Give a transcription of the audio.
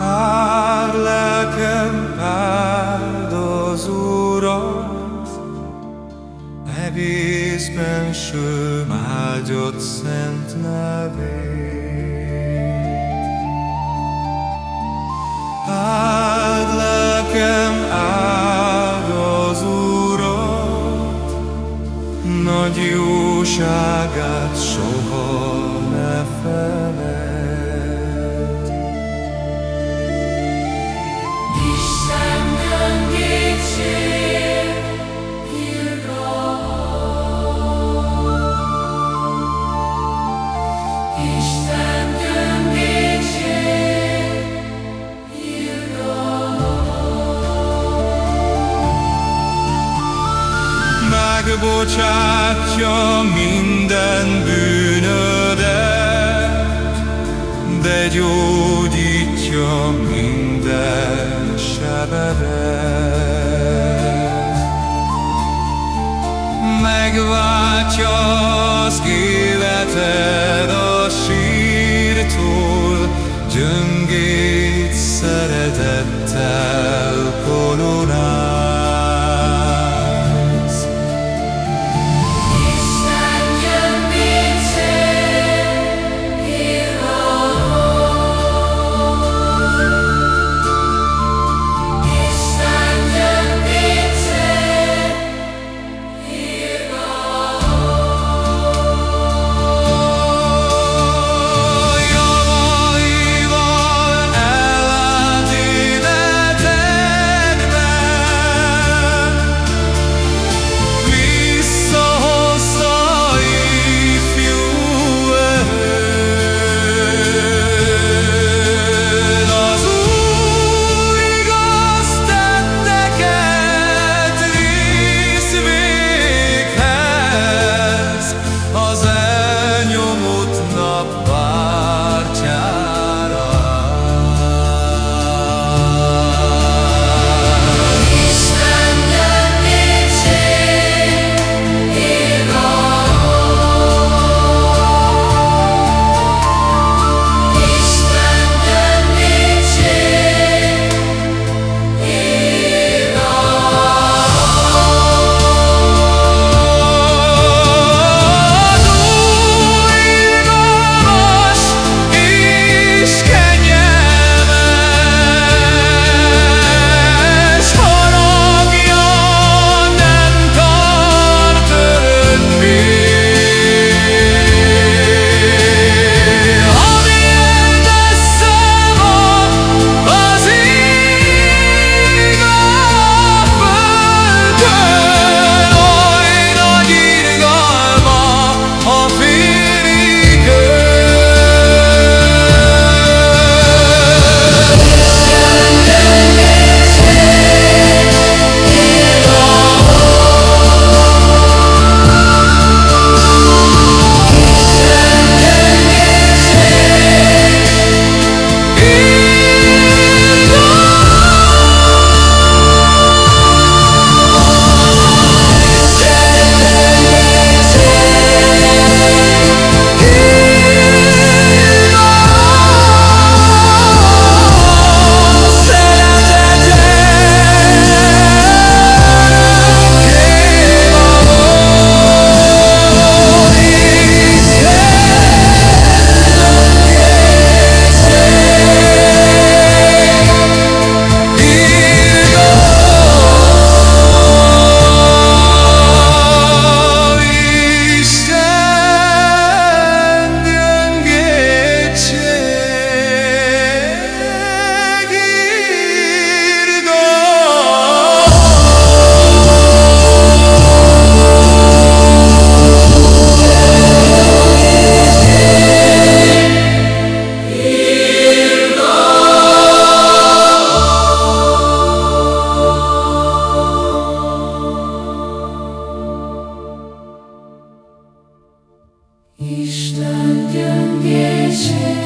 Ár lelkem áldoz Urat, egészben sőm áldott szent nevét. Áld lelkem áldoz Urat, nagy jóságát megbocsátja minden bűnödet, de gyógyítja minden sebedet. Megváltja az életed a sírtól, gyöngét szeretettel Isten gyöngését.